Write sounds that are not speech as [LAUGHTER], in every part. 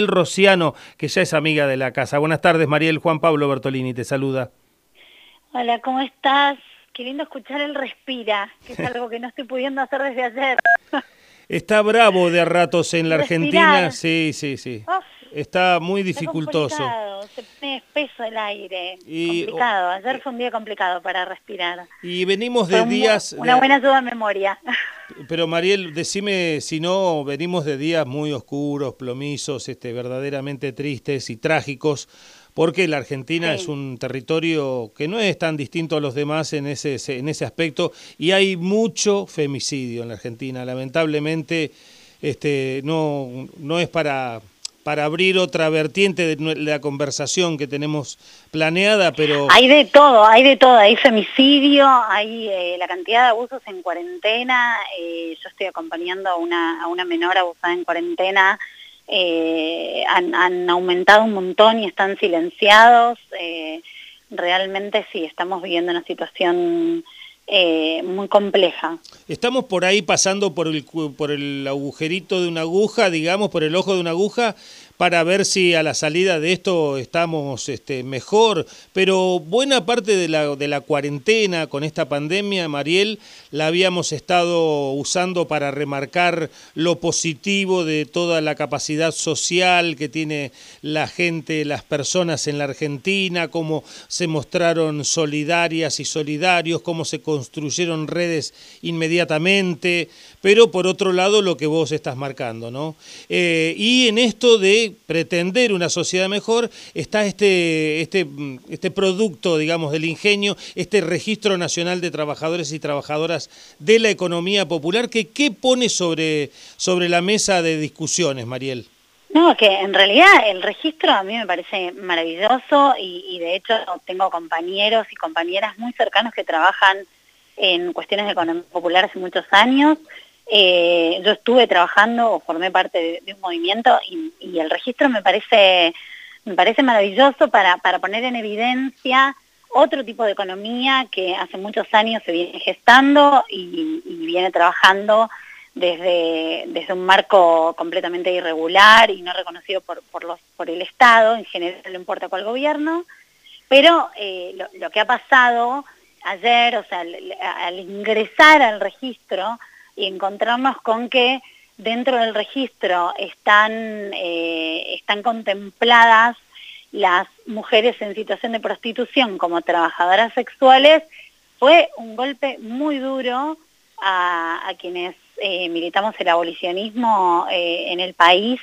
El Rociano, que ya es amiga de la casa. Buenas tardes, Mariel. Juan Pablo Bertolini te saluda. Hola, ¿cómo estás? Qué lindo escuchar el respira, que es algo que no estoy pudiendo hacer desde ayer. Está bravo de ratos en la Argentina. Sí, sí, sí. Está muy dificultoso. se pone espeso el aire. complicado. Ayer eh, fue un día complicado para respirar. Y venimos de días... Una buena ayuda memoria. [LAUGHS] Pero Mariel, decime si no, venimos de días muy oscuros, plomizos, este, verdaderamente tristes y trágicos, porque la Argentina es un territorio que no es tan distinto a los demás en ese, en ese aspecto y hay mucho femicidio en la Argentina. Lamentablemente este, no, no es para para abrir otra vertiente de la conversación que tenemos planeada, pero... Hay de todo, hay de todo, hay femicidio, hay eh, la cantidad de abusos en cuarentena, eh, yo estoy acompañando a una, a una menor abusada en cuarentena, eh, han, han, aumentado un montón y están silenciados, realmente sí, estamos viviendo una situación eh, muy compleja. Estamos por ahí pasando por el, por el agujerito de una aguja, digamos, por el ojo de una aguja, para ver si a la salida de esto estamos este, mejor. Pero buena parte de la, de la cuarentena con esta pandemia, Mariel, la habíamos estado usando para remarcar lo positivo de toda la capacidad social que tiene la gente, las personas en la Argentina, cómo se mostraron solidarias y solidarios, cómo se construyeron redes inmediatamente, pero por otro lado lo que vos estás marcando, ¿no? Eh, y en esto de pretender una sociedad mejor, está este, este, este producto, digamos, del ingenio, este registro nacional de trabajadores y trabajadoras de la economía popular, que ¿qué pone sobre, sobre la mesa de discusiones, Mariel? No, que en realidad el registro a mí me parece maravilloso y, de hecho tengo compañeros y compañeras muy cercanos que trabajan en cuestiones de economía popular hace muchos años eh, yo estuve trabajando o formé parte de, un movimiento y, el registro me parece, me parece maravilloso para, para poner en evidencia otro tipo de economía que hace muchos años se viene gestando y, viene trabajando desde, desde un marco completamente irregular y no reconocido por, por, los, por el Estado, en general no importa cuál gobierno, pero eh, lo, lo, que ha pasado ayer, o sea, al ingresar al registro, y encontrarnos con que dentro del registro están, eh, están contempladas las mujeres en situación de prostitución como trabajadoras sexuales, fue un golpe muy duro a, quienes eh, militamos el abolicionismo eh, en el país,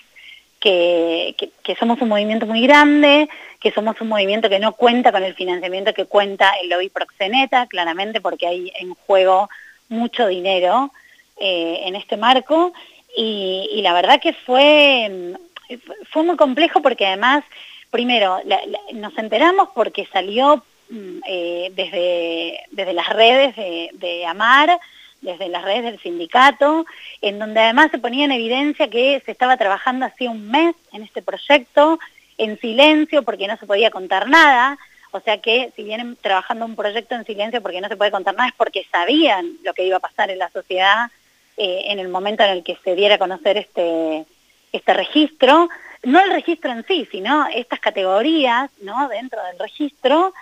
que, que, somos un movimiento muy grande, que somos un movimiento que no cuenta con el financiamiento que cuenta el lobby proxeneta, claramente porque hay en juego mucho dinero, eh, en este marco y, la verdad que fue, fue muy complejo porque además, primero, nos enteramos porque salió mm, eh, desde, desde las redes de, de Amar, desde las redes del sindicato, en donde además se ponía en evidencia que se estaba trabajando hace un mes en este proyecto, en silencio, porque no se podía contar nada, o sea que si vienen trabajando un proyecto en silencio porque no se puede contar nada es porque sabían lo que iba a pasar en la sociedad eh, en el momento en el que se diera a conocer este, este registro, no el registro en sí, sino estas categorías ¿no? dentro del registro,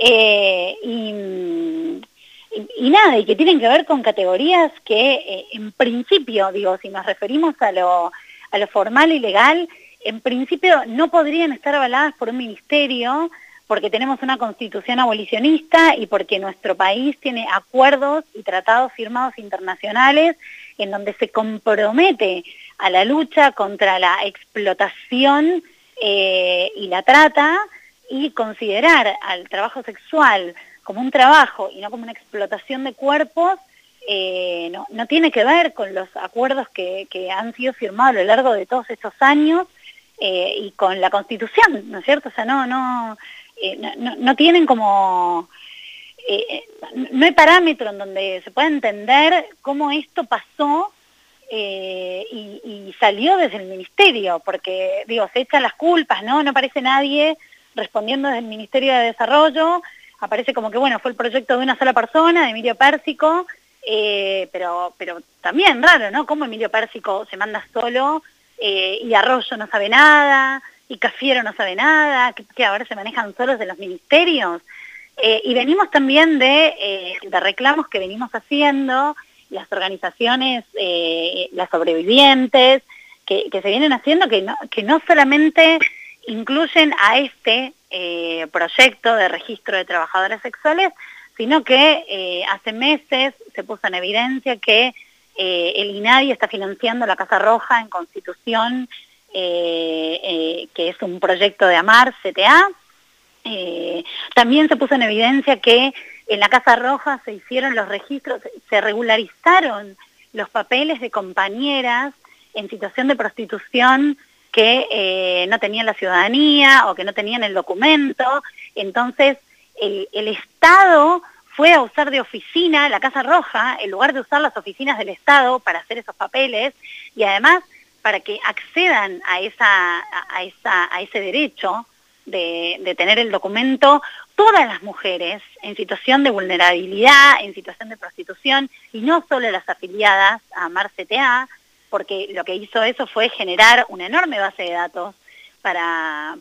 eh, y, nada, y que tienen que ver con categorías que eh, en principio, digo, si nos referimos a lo, a lo formal y legal, en principio no podrían estar avaladas por un ministerio, porque tenemos una constitución abolicionista y porque nuestro país tiene acuerdos y tratados firmados internacionales en donde se compromete a la lucha contra la explotación eh, y la trata y considerar al trabajo sexual como un trabajo y no como una explotación de cuerpos, eh, no, tiene que ver con los acuerdos que, han sido firmados a lo largo de todos estos años eh, y con la Constitución, ¿no es cierto? O sea, no, no, no, no, tienen como... Eh, no hay parámetro en donde se pueda entender cómo esto pasó eh, y, salió desde el ministerio, porque, digo, se echan las culpas, ¿no? No aparece nadie respondiendo desde el Ministerio de Desarrollo, aparece como que, bueno, fue el proyecto de una sola persona, de Emilio Pérsico, eh, pero, pero también raro, ¿no? Cómo Emilio Pérsico se manda solo eh, y Arroyo no sabe nada, y Cafiero no sabe nada, que, ahora se manejan solos de los ministerios. Eh, y venimos también de, de, reclamos que venimos haciendo, las organizaciones, las sobrevivientes, que, se vienen haciendo, que no, que no solamente incluyen a este proyecto de registro de trabajadoras sexuales, sino que hace meses se puso en evidencia que eh, el INADI está financiando la Casa Roja en Constitución, eh, eh, que es un proyecto de AMAR, CTA. también se puso en evidencia que en la Casa Roja se hicieron los registros, se regularizaron los papeles de compañeras en situación de prostitución que no tenían la ciudadanía o que no tenían el documento. Entonces, el Estado fue a usar de oficina la Casa Roja en lugar de usar las oficinas del Estado para hacer esos papeles y además para que accedan a, esa, a, ese derecho de, tener el documento todas las mujeres en situación de vulnerabilidad, en situación de prostitución, y no solo las afiliadas a MARCTA, porque lo que hizo eso fue generar una enorme base de datos para,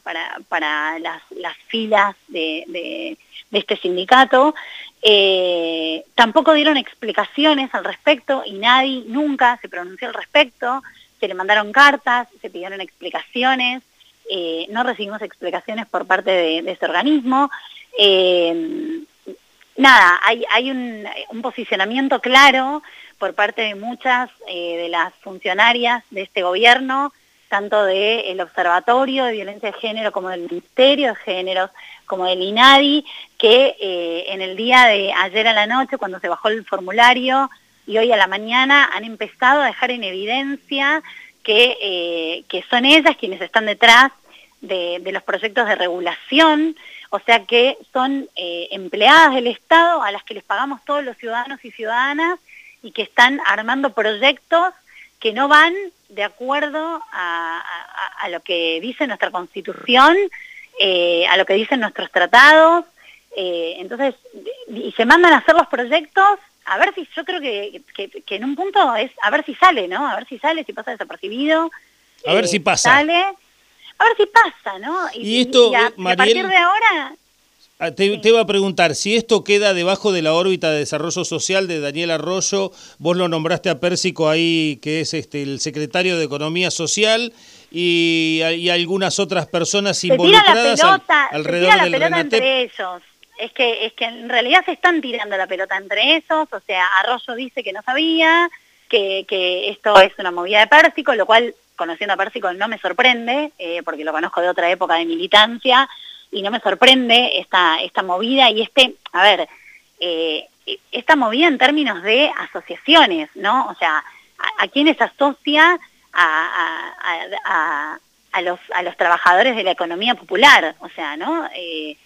para, las, filas de, este sindicato. Eh, tampoco dieron explicaciones al respecto y nadie nunca se pronunció al respecto. Se le mandaron cartas, se pidieron explicaciones, eh, no recibimos explicaciones por parte de, ese organismo. Eh, nada, hay, un, un, posicionamiento claro por parte de muchas de las funcionarias de este gobierno tanto del Observatorio de Violencia de Género como del Ministerio de Géneros, como del INADI, que eh, en el día de ayer a la noche, cuando se bajó el formulario, y hoy a la mañana han empezado a dejar en evidencia que, eh, son ellas quienes están detrás de, los proyectos de regulación, o sea que son eh, empleadas del Estado a las que les pagamos todos los ciudadanos y ciudadanas y que están armando proyectos que no van de acuerdo a, lo que dice nuestra Constitución, eh, a lo que dicen nuestros tratados, entonces, y se mandan a hacer los proyectos, a ver si, yo creo que, en un punto es a ver si sale, ¿no? A ver si sale, si pasa desapercibido. A ver si eh, pasa. Sale, a ver si pasa, ¿no? Y, esto, a partir de ahora Ah, te, iba a preguntar, si esto queda debajo de la órbita de desarrollo social de Daniel Arroyo, vos lo nombraste a Pérsico ahí, que es este el secretario de Economía Social, y, algunas otras personas involucradas la pelota, alrededor se tira la pelota entre ellos. Es que, es que en realidad se están tirando la pelota entre ellos, o sea, Arroyo dice que no sabía, que, que esto es una movida de Pérsico, lo cual, conociendo a Pérsico, no me sorprende, eh, porque lo conozco de otra época de militancia, y no me sorprende esta, esta movida y este, a ver, eh, esta movida en términos de asociaciones, ¿no? O sea, a, quienes asocia a, los, a los trabajadores de la economía popular, o sea, ¿no? Eh,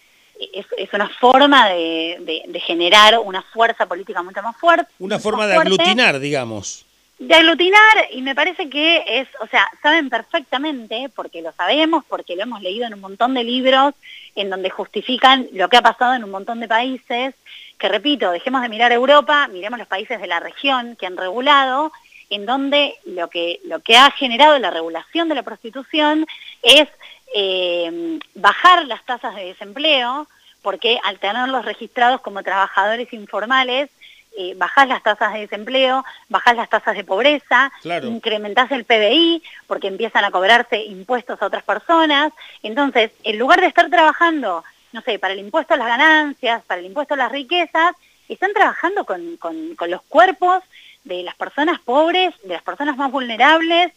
es, una forma de, generar una fuerza política mucho más fuerte. Una forma de aglutinar, digamos de aglutinar y me parece que es, o sea, saben perfectamente, porque lo sabemos, porque lo hemos leído en un montón de libros en donde justifican lo que ha pasado en un montón de países, que repito, dejemos de mirar Europa, miremos los países de la región que han regulado, en donde lo que, lo que ha generado la regulación de la prostitución es eh, bajar las tasas de desempleo, porque al tenerlos registrados como trabajadores informales, eh, bajás las tasas de desempleo, bajás las tasas de pobreza, incrementás el PBI porque empiezan a cobrarse impuestos a otras personas. Entonces, en lugar de estar trabajando, no sé, para el impuesto a las ganancias, para el impuesto a las riquezas, están trabajando con, los cuerpos de las personas pobres, de las personas más vulnerables,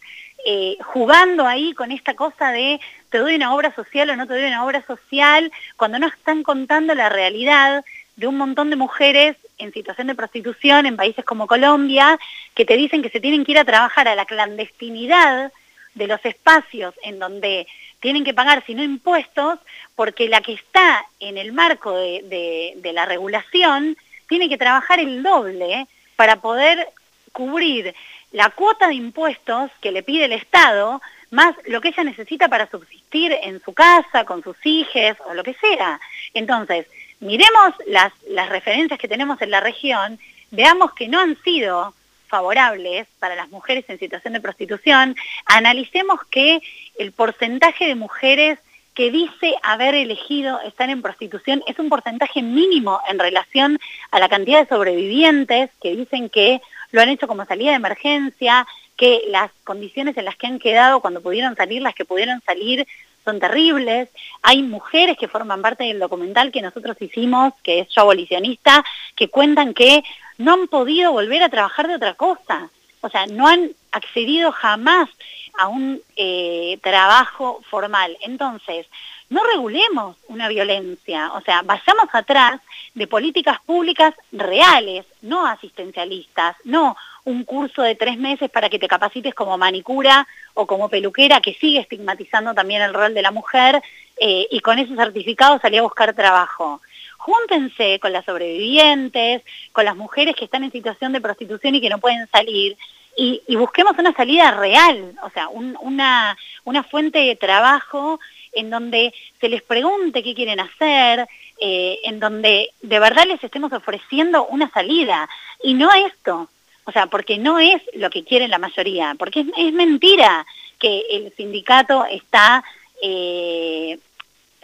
eh, jugando ahí con esta cosa de te doy una obra social o no te doy una obra social, cuando no están contando la realidad de un montón de mujeres en situación de prostitución en países como Colombia, que te dicen que se tienen que ir a trabajar a la clandestinidad de los espacios en donde tienen que pagar, si no impuestos, porque la que está en el marco de, la regulación tiene que trabajar el doble para poder cubrir la cuota de impuestos que le pide el Estado, más lo que ella necesita para subsistir en su casa, con sus hijos o lo que sea. Entonces, miremos las, referencias que tenemos en la región, veamos que no han sido favorables para las mujeres en situación de prostitución, analicemos que el porcentaje de mujeres que dice haber elegido estar en prostitución es un porcentaje mínimo en relación a la cantidad de sobrevivientes que dicen que lo han hecho como salida de emergencia, que las condiciones en las que han quedado cuando pudieron salir, las que pudieron salir, son terribles. Hay mujeres que forman parte del documental que nosotros hicimos, que es Yo Abolicionista, que cuentan que no han podido volver a trabajar de otra cosa. O sea, no han accedido jamás a un eh, trabajo formal. Entonces, no regulemos una violencia, o sea, vayamos atrás de políticas públicas reales, no asistencialistas, no un curso de tres meses para que te capacites como manicura o como peluquera, que sigue estigmatizando también el rol de la mujer, eh, y con ese certificado salí a buscar trabajo. Júntense con las sobrevivientes, con las mujeres que están en situación de prostitución y que no pueden salir, y, busquemos una salida real, o sea, una, una fuente de trabajo en donde se les pregunte qué quieren hacer, eh, en donde de verdad les estemos ofreciendo una salida, y no esto, o sea, porque no es lo que quiere la mayoría, porque es, mentira que el sindicato está eh,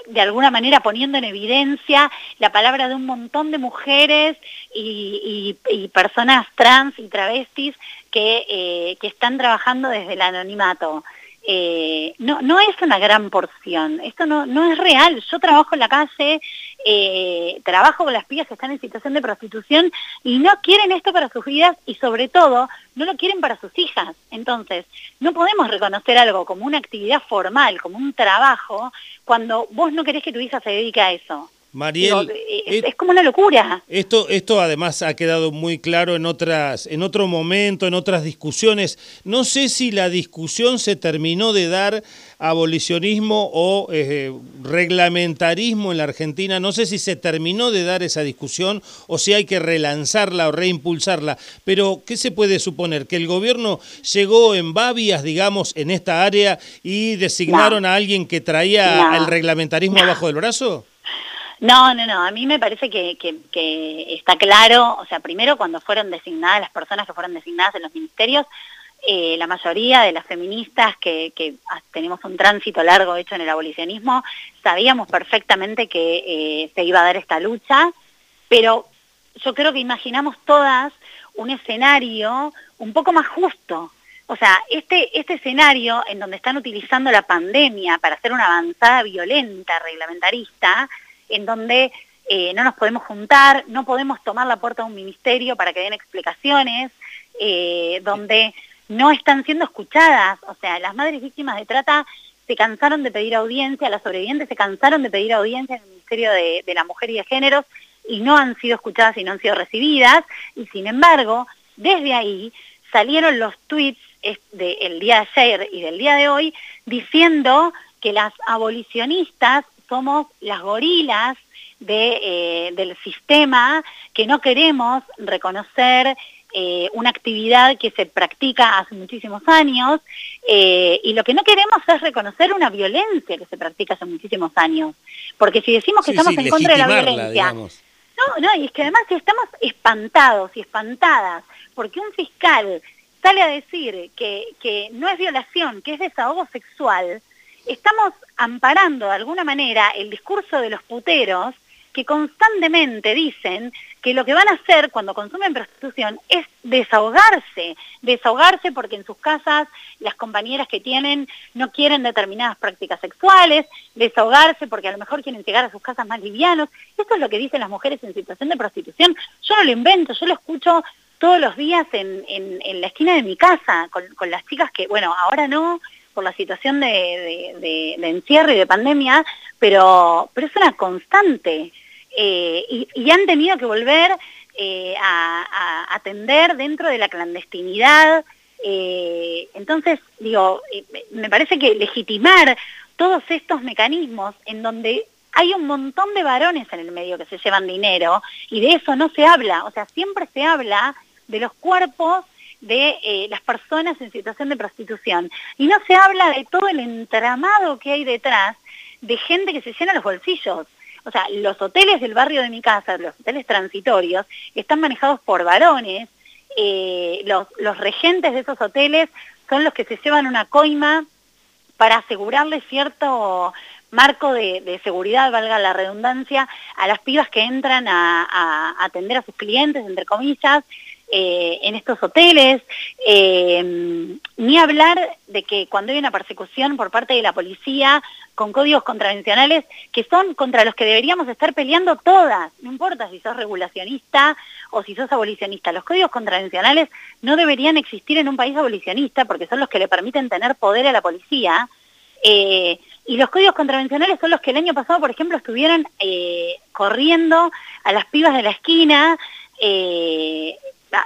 de alguna manera poniendo en evidencia la palabra de un montón de mujeres y, personas trans y travestis que, eh, que están trabajando desde el anonimato. Eh, no, no es una gran porción, esto no, no es real. Yo trabajo en la calle, eh, trabajo con las pibas que están en situación de prostitución y no quieren esto para sus vidas y sobre todo no lo quieren para sus hijas. Entonces, no podemos reconocer algo como una actividad formal, como un trabajo, cuando vos no querés que tu hija se dedique a eso. Mariel, eh, es, como una locura. Esto, esto además ha quedado muy claro en otras, en otro momento, en otras discusiones. No sé si la discusión se terminó de dar abolicionismo o eh, reglamentarismo en la Argentina. No sé si se terminó de dar esa discusión o si hay que relanzarla o reimpulsarla. Pero, ¿qué se puede suponer? ¿Que el gobierno llegó en babias, digamos, en esta área y designaron a alguien que traía el reglamentarismo abajo del brazo? No, no, no, a mí me parece que, está claro, o sea, primero cuando fueron designadas las personas que fueron designadas en los ministerios, eh, la mayoría de las feministas que, tenemos un tránsito largo hecho en el abolicionismo, sabíamos perfectamente que eh, se iba a dar esta lucha, pero yo creo que imaginamos todas un escenario un poco más justo. O sea, este, este escenario en donde están utilizando la pandemia para hacer una avanzada violenta, reglamentarista, en donde eh, no nos podemos juntar, no podemos tomar la puerta de un ministerio para que den explicaciones, eh, donde no están siendo escuchadas. O sea, las madres víctimas de trata se cansaron de pedir audiencia, las sobrevivientes se cansaron de pedir audiencia en el Ministerio de, la Mujer y de Géneros y no han sido escuchadas y no han sido recibidas. Y sin embargo, desde ahí salieron los tweets del día de ayer y del día de hoy diciendo que las abolicionistas somos las gorilas eh, del sistema que no queremos reconocer eh, una actividad que se practica hace muchísimos años eh, y lo que no queremos es reconocer una violencia que se practica hace muchísimos años. Porque si decimos que estamos en contra de la violencia... No, no, y es que además estamos espantados y espantadas porque un fiscal sale a decir que, que no es violación, que es desahogo sexual, estamos amparando de alguna manera el discurso de los puteros que constantemente dicen que lo que van a hacer cuando consumen prostitución es desahogarse, desahogarse porque en sus casas las compañeras que tienen no quieren determinadas prácticas sexuales, desahogarse porque a lo mejor quieren llegar a sus casas más livianos. Esto es lo que dicen las mujeres en situación de prostitución. Yo no lo invento, yo lo escucho todos los días en, la esquina de mi casa con las chicas que, bueno, ahora no, por la situación de, encierro y de pandemia, pero, es una constante. Eh, y, han tenido que volver eh, a, atender dentro de la clandestinidad. Eh, entonces, digo, me parece que legitimar todos estos mecanismos en donde hay un montón de varones en el medio que se llevan dinero y de eso no se habla, o sea, siempre se habla de los cuerpos de eh, las personas en situación de prostitución. Y no se habla de todo el entramado que hay detrás de gente que se llena los bolsillos. O sea, los hoteles del barrio de mi casa, los hoteles transitorios, están manejados por varones eh, los, los regentes de esos hoteles son los que se llevan una coima para asegurarle cierto marco de, seguridad, valga la redundancia, a las pibas que entran a, atender a sus clientes, entre comillas, eh, en estos hoteles, eh, ni hablar de que cuando hay una persecución por parte de la policía con códigos contravencionales que son contra los que deberíamos estar peleando todas, no importa si sos regulacionista o si sos abolicionista, los códigos contravencionales no deberían existir en un país abolicionista porque son los que le permiten tener poder a la policía, eh, y los códigos contravencionales son los que el año pasado, por ejemplo, estuvieron corriendo a las pibas de la esquina,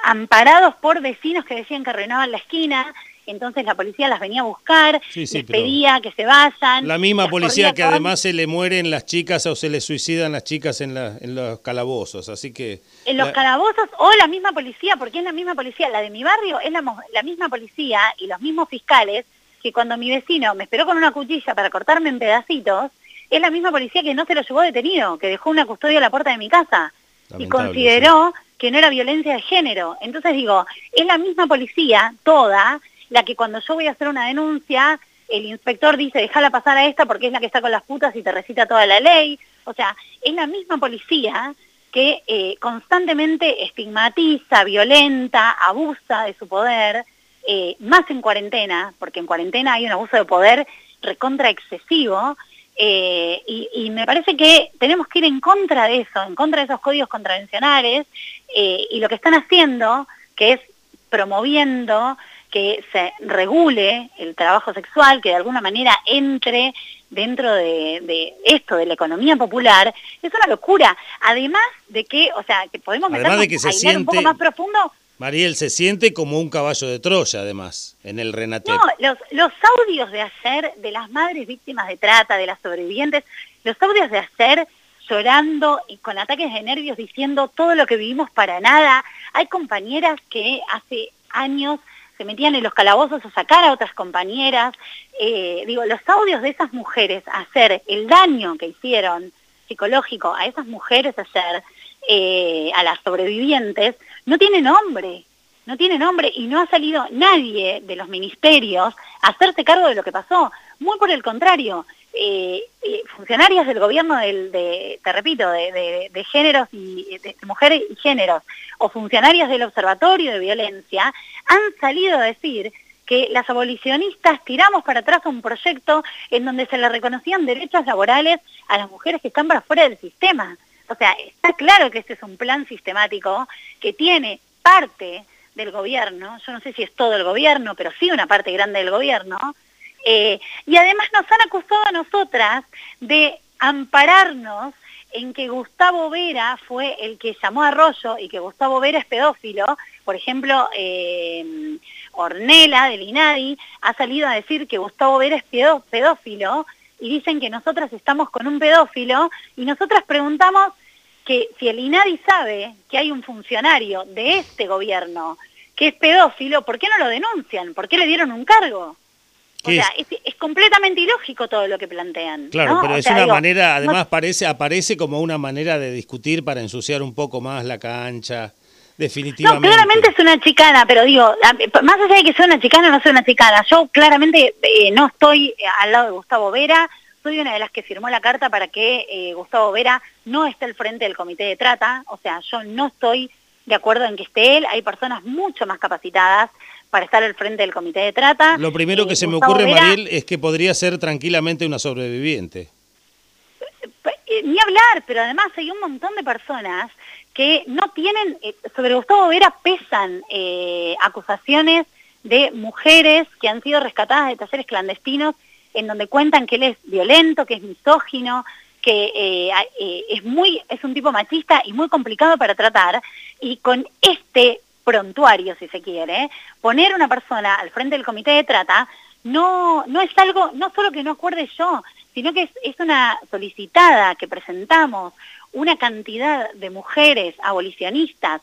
amparados por vecinos que decían que arruinaban la esquina, entonces la policía las venía a buscar, les pedía que se vayan. La misma policía que además se le mueren las chicas o se le suicidan las chicas en, los calabozos, así que... En los calabozos o la misma policía, porque es la misma policía, la de mi barrio es la misma policía y los mismos fiscales que cuando mi vecino me esperó con una cuchilla para cortarme en pedacitos, es la misma policía que no se lo llevó detenido, que dejó una custodia a la puerta de mi casa y consideró que no era violencia de género. Entonces digo, es la misma policía, toda, la que cuando yo voy a hacer una denuncia, el inspector dice, déjala pasar a esta porque es la que está con las putas y te recita toda la ley. O sea, es la misma policía que eh, constantemente estigmatiza, violenta, abusa de su poder, eh, más en cuarentena, porque en cuarentena hay un abuso de poder recontra excesivo, eh, y, me parece que tenemos que ir en contra de eso, en contra de esos códigos contravencionales, eh, y lo que están haciendo, que es promoviendo que se regule el trabajo sexual, que de alguna manera entre dentro de, esto, de la economía popular, es una locura. Además de que, o sea, que podemos meternos de que se un poco más profundo, Mariel, se siente como un caballo de Troya, además, en el Renate. No, los, los audios de ayer de las madres víctimas de trata, de las sobrevivientes, los audios de ayer llorando y con ataques de nervios diciendo todo lo que vivimos para nada. Hay compañeras que hace años se metían en los calabozos a sacar a otras compañeras. Eh, digo, los audios de esas mujeres, hacer el daño que hicieron psicológico a esas mujeres ayer, eh, a las sobrevivientes, no tiene nombre, no tiene nombre y no ha salido nadie de los ministerios a hacerse cargo de lo que pasó. Muy por el contrario, eh, eh, funcionarias del gobierno del, de, te repito, de, géneros y de, mujeres y géneros, o funcionarias del Observatorio de Violencia, han salido a decir que las abolicionistas tiramos para atrás un proyecto en donde se le reconocían derechos laborales a las mujeres que están para fuera del sistema. O sea, está claro que este es un plan sistemático que tiene parte del gobierno, yo no sé si es todo el gobierno, pero sí una parte grande del gobierno, eh, y además nos han acusado a nosotras de ampararnos en que Gustavo Vera fue el que llamó a Arroyo y que Gustavo Vera es pedófilo. Por ejemplo, eh, Ornela del INADI ha salido a decir que Gustavo Vera es pedófilo y dicen que nosotras estamos con un pedófilo y nosotras preguntamos que si el INADI sabe que hay un funcionario de este gobierno que es pedófilo, ¿por qué no lo denuncian? ¿Por qué le dieron un cargo? O sea, es, completamente ilógico todo lo que plantean. Claro, pero es una manera, además parece, aparece como una manera de discutir para ensuciar un poco más la cancha. Definitivamente. No, claramente es una chicana, pero digo, más allá de que sea una chicana, no soy una chicana. Yo claramente eh, no estoy eh, al lado de Gustavo Vera, soy una de las que firmó la carta para que eh, Gustavo Vera no esté al frente del comité de trata, o sea, yo no estoy de acuerdo en que esté él, hay personas mucho más capacitadas para estar al frente del comité de trata. Lo primero que se me ocurre, Mariel, es que podría ser tranquilamente una sobreviviente. Ni hablar, pero además hay un montón de personas que no tienen, eh, sobre Gustavo Vera pesan eh, acusaciones de mujeres que han sido rescatadas de talleres clandestinos en donde cuentan que él es violento, que es misógino, que eh, es, muy, es un tipo machista y muy complicado para tratar, y con este prontuario, si se quiere, poner una persona al frente del comité de trata, no, no es algo, no solo que no acuerde yo, sino que es una solicitada que presentamos una cantidad de mujeres abolicionistas,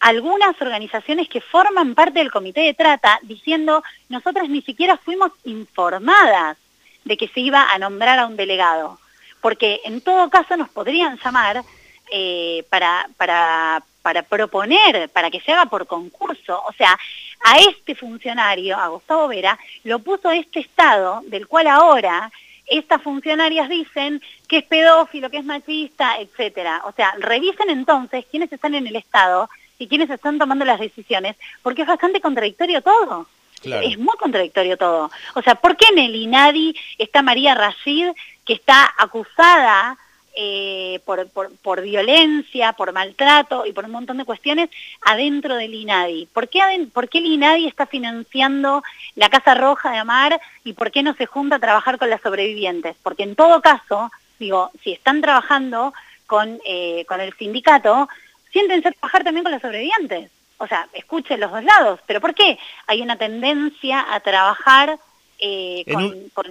algunas organizaciones que forman parte del comité de trata diciendo nosotras ni siquiera fuimos informadas de que se iba a nombrar a un delegado, porque en todo caso nos podrían llamar eh, para, para para proponer, para que se haga por concurso. O sea, a este funcionario, a Gustavo Vera, lo puso este Estado, del cual ahora estas funcionarias dicen que es pedófilo, que es machista, etcétera. O sea, revisen entonces quiénes están en el Estado y quiénes están tomando las decisiones, porque es bastante contradictorio todo. Es muy contradictorio todo. O sea, ¿por qué en el INADI está María Rashid, que está acusada eh, por, por, violencia, por maltrato y por un montón de cuestiones adentro del INADI. ¿Por qué, ¿Por qué el INADI está financiando la Casa Roja de Amar y por qué no se junta a trabajar con las sobrevivientes? Porque en todo caso, digo, si están trabajando con, eh, con el sindicato, siéntense a trabajar también con las sobrevivientes. O sea, escuchen los dos lados. ¿Pero por qué? Hay una tendencia a trabajar eh, con, con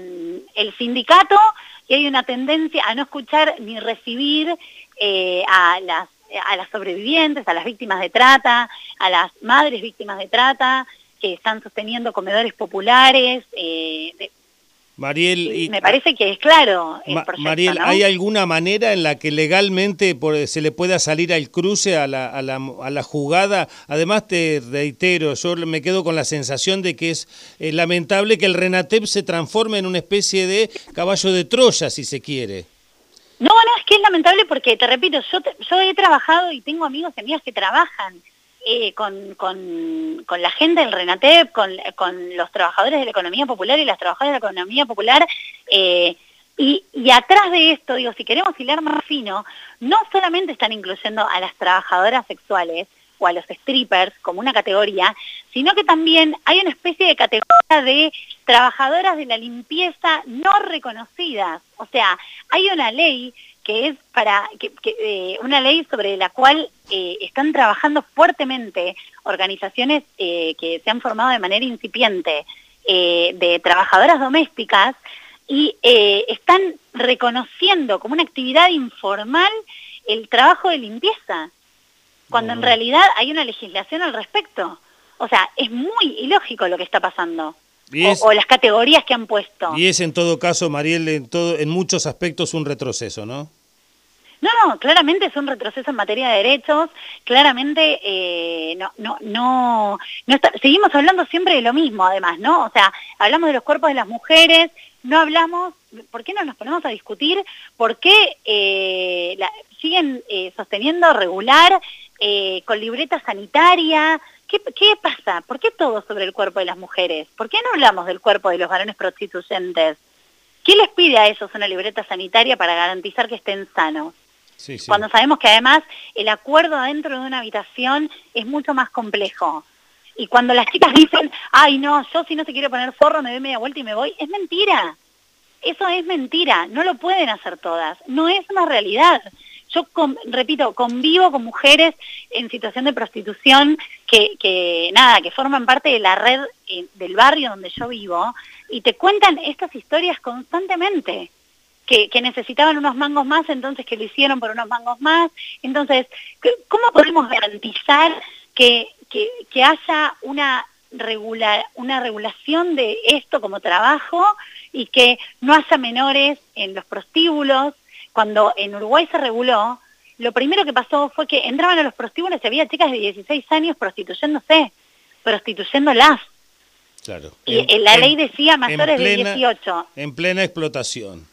el sindicato y hay una tendencia a no escuchar ni recibir eh, a, las, a las sobrevivientes, a las víctimas de trata, a las madres víctimas de trata, que están sosteniendo comedores populares. Eh, Mariel, me parece que es claro. Mariel, ¿hay alguna manera en la que legalmente se le pueda salir al cruce a la, a, la, a la, jugada? Además, te reitero, yo me quedo con la sensación de que es eh, lamentable que el Renatep se transforme en una especie de caballo de Troya, si se quiere. No, no, es que es lamentable porque, te repito, yo, yo he trabajado y tengo amigos y amigas que trabajan eh, con, con, la gente del RENATEP, con, con, los trabajadores de la economía popular y las trabajadoras de la economía popular, eh, y, y, atrás de esto, digo, si queremos hilar más fino, no solamente están incluyendo a las trabajadoras sexuales o a los strippers como una categoría, sino que también hay una especie de categoría de trabajadoras de la limpieza no reconocidas. O sea, hay una ley que es para que, eh, una ley sobre la cual eh, están trabajando fuertemente organizaciones eh, que se han formado de manera incipiente de trabajadoras domésticas y están reconociendo como una actividad informal el trabajo de limpieza, cuando en realidad hay una legislación al respecto. O sea, es muy ilógico lo que está pasando. O, las categorías que han puesto. Y es en todo caso, Mariel, en, todo, en muchos aspectos un retroceso, ¿no? No, no, claramente es un retroceso en materia de derechos, claramente eh, no, no, no, seguimos hablando siempre de lo mismo además, ¿no? O sea, hablamos de los cuerpos de las mujeres, no hablamos, ¿por qué no nos ponemos a discutir por qué eh, siguen eh, sosteniendo regular con libreta sanitaria? ¿Qué, ¿Qué pasa? ¿Por qué todo sobre el cuerpo de las mujeres? ¿Por qué no hablamos del cuerpo de los varones prostituyentes? ¿Qué les pide a esos una libreta sanitaria para garantizar que estén sanos? Cuando sabemos que además el acuerdo dentro de una habitación es mucho más complejo. Y cuando las chicas [LAUGHS] dicen, ay no, yo si no se quiere poner forro me doy media vuelta y me voy, es mentira. Eso es mentira, no lo pueden hacer todas, no es una realidad. Yo, repito, convivo con mujeres en situación de prostitución que, que, nada, que forman parte de la red eh, del barrio donde yo vivo y te cuentan estas historias constantemente que, necesitaban unos mangos más, entonces que lo hicieron por unos mangos más. Entonces, ¿cómo podemos garantizar que, que, haya una, regular, una regulación de esto como trabajo y que no haya menores en los prostíbulos? Cuando en Uruguay se reguló, lo primero que pasó fue que entraban a los prostíbulos y había chicas de 16 años prostituyéndose, prostituyéndolas. Claro. Y la ley decía mayores de 18. En plena explotación.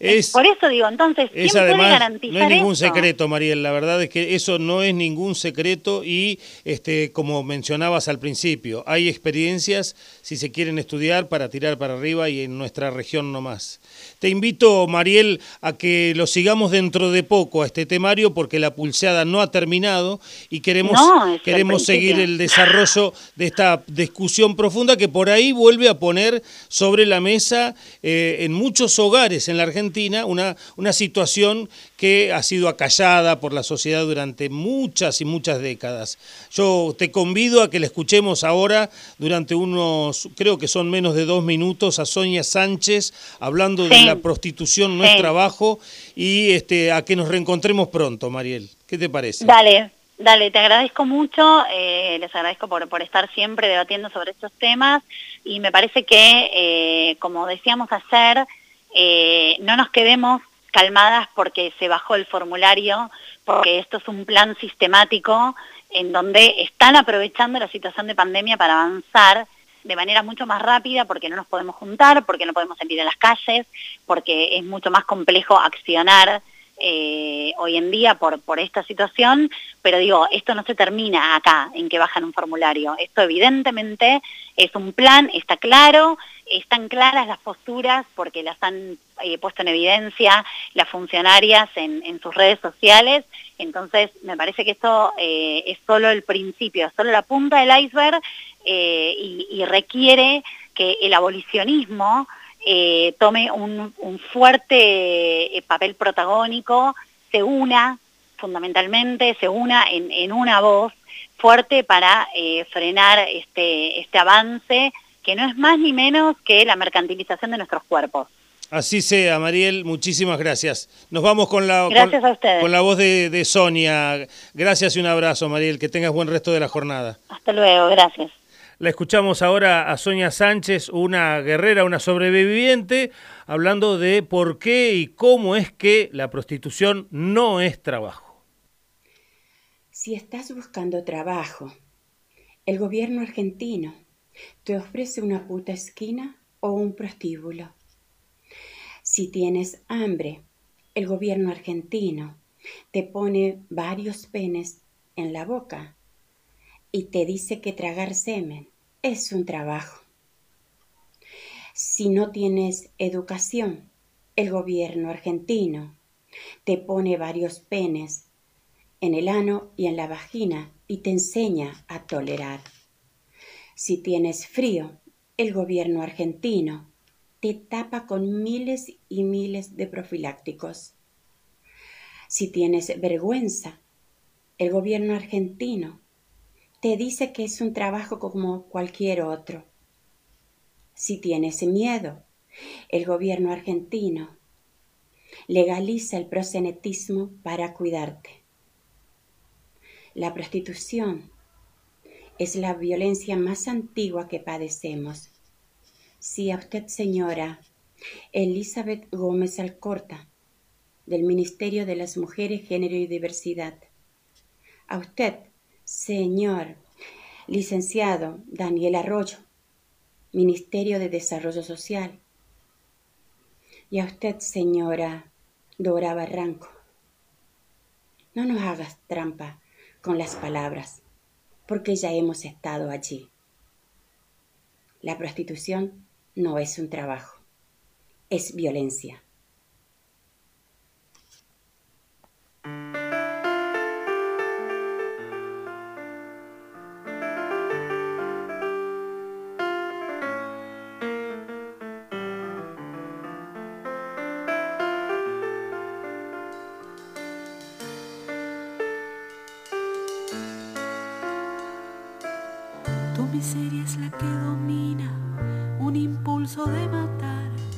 Es, Por eso digo, entonces, ¿quién puede garantizar No es ningún secreto, Mariel, la verdad es que eso no es ningún secreto y, este, como mencionabas al principio, hay experiencias, si se quieren estudiar, para tirar para arriba y en nuestra región no más. Te invito, Mariel, a que lo sigamos dentro de poco a este temario porque la pulseada no ha terminado y queremos, queremos seguir el desarrollo de esta discusión profunda que por ahí vuelve a poner sobre la mesa eh, en muchos hogares en la Argentina una, una situación que ha sido acallada por la sociedad durante muchas y muchas décadas. Yo te convido a que le escuchemos ahora durante unos, creo que son menos de dos minutos, a Sonia Sánchez hablando de la prostitución no es trabajo y este, a que nos reencontremos pronto, Mariel. ¿Qué te parece? Dale. Dale, te agradezco mucho, eh, les agradezco por, por, estar siempre debatiendo sobre estos temas y me parece que, eh, como decíamos ayer, eh, no nos quedemos calmadas porque se bajó el formulario, porque esto es un plan sistemático en donde están aprovechando la situación de pandemia para avanzar de manera mucho más rápida porque no nos podemos juntar, porque no podemos salir a las calles, porque es mucho más complejo accionar eh, hoy en día por, por esta situación, pero digo, esto no se termina acá, en que bajan un formulario. Esto evidentemente es un plan, está claro, están claras las posturas porque las han eh, puesto en evidencia las funcionarias en, en, sus redes sociales, entonces me parece que esto eh, es solo el principio, es solo la punta del iceberg y, y requiere que el abolicionismo eh, tome un, fuerte eh, papel protagónico, se una fundamentalmente, se una en, una voz fuerte para eh, frenar este, este avance que no es más ni menos que la mercantilización de nuestros cuerpos. Así sea, Mariel, muchísimas gracias. Nos vamos con la, con, la voz de, de Sonia. Gracias y un abrazo, Mariel. Que tengas buen resto de la jornada. Hasta luego, gracias. La escuchamos ahora a Sonia Sánchez, una guerrera, una sobreviviente, hablando de por qué y cómo es que la prostitución no es trabajo. Si estás buscando trabajo, el gobierno argentino te ofrece una puta esquina o un prostíbulo. Si tienes hambre, el gobierno argentino te pone varios penes en la boca y te dice que tragar semen es un trabajo. Si no tienes educación, el gobierno argentino te pone varios penes en el ano y en la vagina y te enseña a tolerar. Si tienes frío, el gobierno argentino te tapa con miles y miles de profilácticos. Si tienes vergüenza, el gobierno argentino te dice que es un trabajo como cualquier otro. Si tienes miedo, el gobierno argentino legaliza el prosenetismo para cuidarte. La prostitución es la violencia más antigua que padecemos. Si a usted, señora Elizabeth Gómez Alcorta, del Ministerio de las Mujeres, Género y Diversidad, a usted, Señor licenciado Daniel Arroyo, Ministerio de Desarrollo Social. Y a usted, señora Dora Barranco, no nos hagas trampa con las palabras, porque ya hemos estado allí. La prostitución no es un trabajo, es violencia.